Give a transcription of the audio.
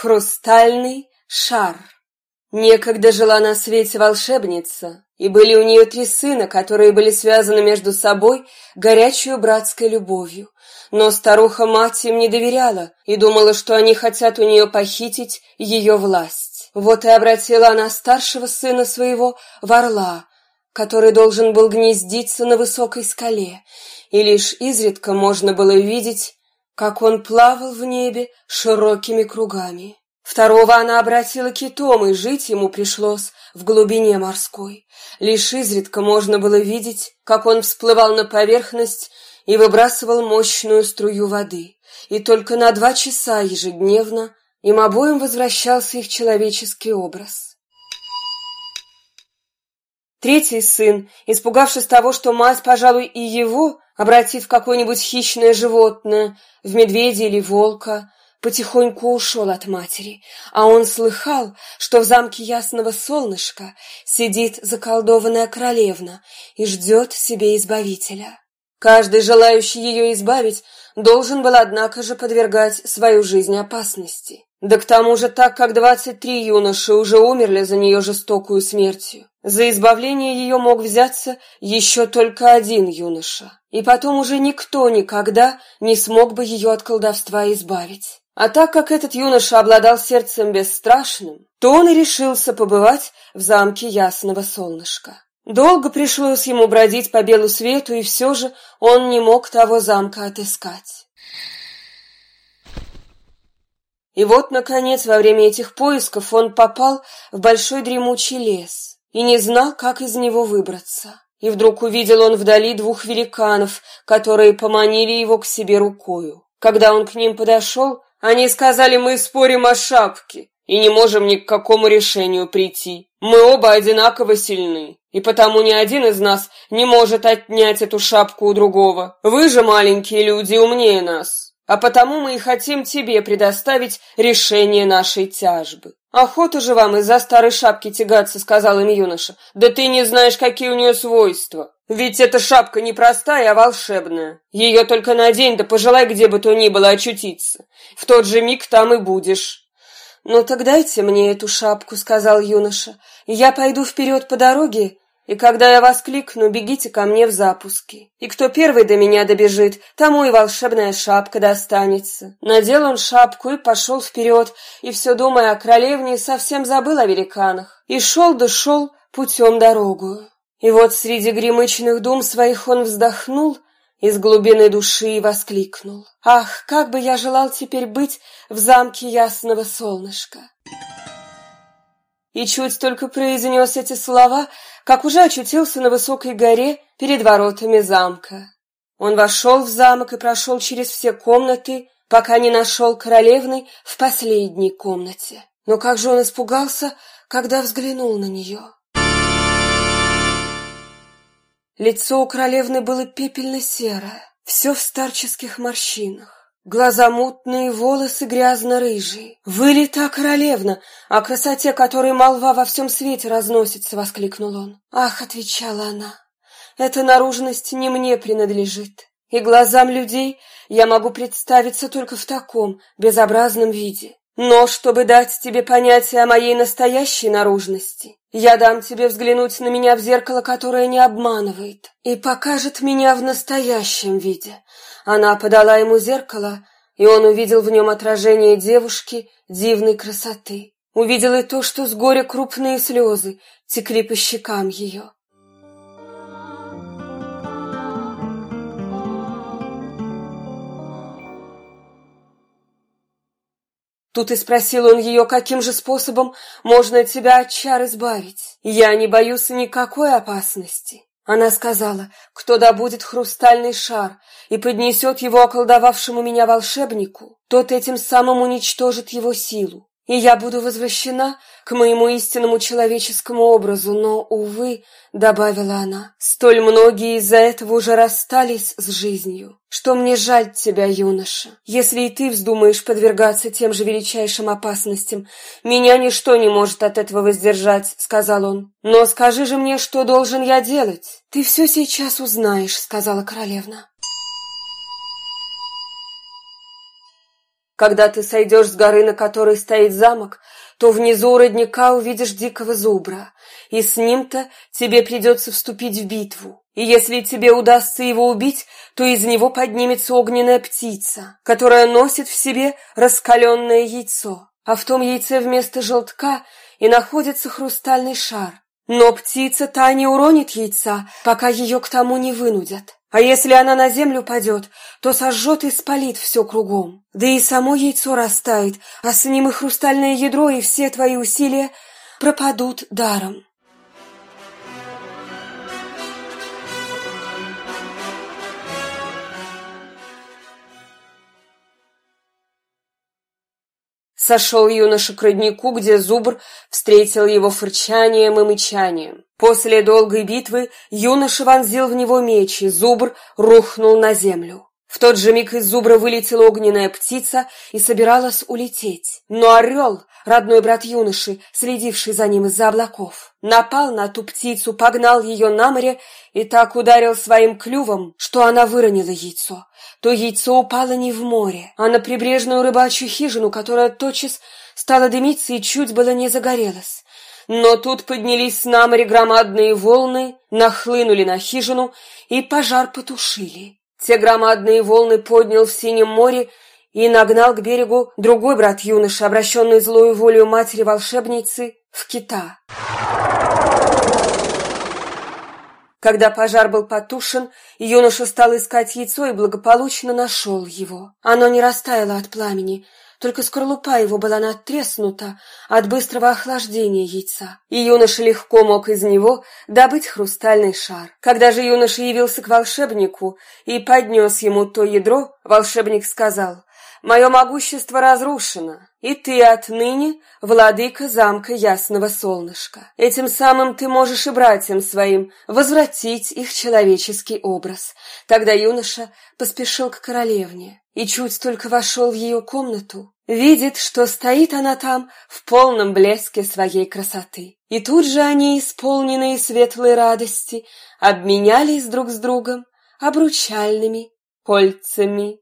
Хрустальный шар. Некогда жила на свете волшебница, и были у нее три сына, которые были связаны между собой горячую братской любовью. Но старуха-мать им не доверяла и думала, что они хотят у нее похитить ее власть. Вот и обратила она старшего сына своего в орла, который должен был гнездиться на высокой скале, и лишь изредка можно было видеть, как он плавал в небе широкими кругами. Второго она обратила китом, и жить ему пришлось в глубине морской. Лишь изредка можно было видеть, как он всплывал на поверхность и выбрасывал мощную струю воды. И только на два часа ежедневно им обоим возвращался их человеческий образ. Третий сын, испугавшись того, что мать, пожалуй, и его обратит в какое-нибудь хищное животное, в медведя или волка, потихоньку ушел от матери, а он слыхал, что в замке Ясного Солнышка сидит заколдованная королевна и ждет себе избавителя. Каждый, желающий ее избавить, должен был, однако же, подвергать свою жизнь опасности. Да к тому же так, как двадцать три юноши уже умерли за нее жестокую смертью. За избавление ее мог взяться еще только один юноша, и потом уже никто никогда не смог бы ее от колдовства избавить. А так как этот юноша обладал сердцем бесстрашным, то он и решился побывать в замке Ясного Солнышка. Долго пришлось ему бродить по белу свету, и все же он не мог того замка отыскать. И вот, наконец, во время этих поисков он попал в большой дремучий лес и не знал, как из него выбраться. И вдруг увидел он вдали двух великанов, которые поманили его к себе рукою. Когда он к ним подошел, они сказали, мы спорим о шапке и не можем ни к какому решению прийти. Мы оба одинаково сильны, и потому ни один из нас не может отнять эту шапку у другого. Вы же, маленькие люди, умнее нас а потому мы и хотим тебе предоставить решение нашей тяжбы. Охота же вам из-за старой шапки тягаться, сказал им юноша. Да ты не знаешь, какие у нее свойства. Ведь эта шапка не простая, а волшебная. Ее только надень, да пожелай где бы то ни было очутиться. В тот же миг там и будешь. «Ну так дайте мне эту шапку», — сказал юноша. «Я пойду вперед по дороге и когда я вас кликну, бегите ко мне в запуске. И кто первый до меня добежит, тому и волшебная шапка достанется. Надел он шапку и пошел вперед, и все думая о королевне, совсем забыл о великанах. И шел да шел путем дорогу. И вот среди гремычных дум своих он вздохнул из глубины души и воскликнул. «Ах, как бы я желал теперь быть в замке ясного солнышка!» И чуть только произнес эти слова, как уже очутился на высокой горе перед воротами замка. Он вошел в замок и прошел через все комнаты, пока не нашел королевны в последней комнате. Но как же он испугался, когда взглянул на нее. Лицо у королевны было пепельно-серое, все в старческих морщинах. Глаза мутные, волосы грязно-рыжие. «Вылета королевна, о красоте которой молва во всем свете разносится!» — воскликнул он. «Ах!» — отвечала она. «Эта наружность не мне принадлежит, и глазам людей я могу представиться только в таком безобразном виде. Но чтобы дать тебе понятие о моей настоящей наружности, я дам тебе взглянуть на меня в зеркало, которое не обманывает, и покажет меня в настоящем виде. Она подала ему зеркало, и он увидел в нем отражение девушки дивной красоты. Увидел и то, что с горя крупные слезы текли по щекам ее. Тут и спросил он ее, каким же способом можно тебя от чар избавить. Я не боюсь никакой опасности. Она сказала, кто добудет хрустальный шар и поднесет его околдовавшему меня волшебнику, тот этим самым уничтожит его силу и я буду возвращена к моему истинному человеческому образу, но, увы, — добавила она, — столь многие из-за этого уже расстались с жизнью, что мне жаль тебя, юноша. Если и ты вздумаешь подвергаться тем же величайшим опасностям, меня ничто не может от этого воздержать, — сказал он. Но скажи же мне, что должен я делать? Ты все сейчас узнаешь, — сказала королевна. Когда ты сойдешь с горы, на которой стоит замок, то внизу у родника увидишь дикого зубра, и с ним-то тебе придется вступить в битву. И если тебе удастся его убить, то из него поднимется огненная птица, которая носит в себе раскаленное яйцо, а в том яйце вместо желтка и находится хрустальный шар. Но птица та не уронит яйца, пока ее к тому не вынудят. А если она на землю падет, то сожжет и спалит все кругом. Да и само яйцо растает, а с ним и хрустальное ядро, и все твои усилия пропадут даром. Сошел юноша к роднику, где зубр встретил его фырчанием и мычанием. После долгой битвы юноша вонзил в него меч, и зубр рухнул на землю. В тот же миг из зубра вылетела огненная птица и собиралась улететь. Но орел, родной брат юноши, следивший за ним из-за облаков, напал на ту птицу, погнал ее на море и так ударил своим клювом, что она выронила яйцо. То яйцо упало не в море, а на прибрежную рыбачью хижину, которая тотчас стала дымиться и чуть было не загорелась. Но тут поднялись на море громадные волны, нахлынули на хижину и пожар потушили. Те громадные волны поднял в синем море и нагнал к берегу другой брат юноши, обращенный злою волею матери-волшебницы, в кита. Когда пожар был потушен, юноша стал искать яйцо и благополучно нашел его. Оно не растаяло от пламени, только скорлупа его была надтреснута от быстрого охлаждения яйца, и юноша легко мог из него добыть хрустальный шар. Когда же юноша явился к волшебнику и поднес ему то ядро, волшебник сказал, «Мое могущество разрушено, и ты отныне владыка замка Ясного Солнышка. Этим самым ты можешь и братьям своим возвратить их человеческий образ». Тогда юноша поспешил к королевне и чуть только вошел в ее комнату, видит, что стоит она там в полном блеске своей красоты. И тут же они, исполненные светлой радости, обменялись друг с другом обручальными кольцами.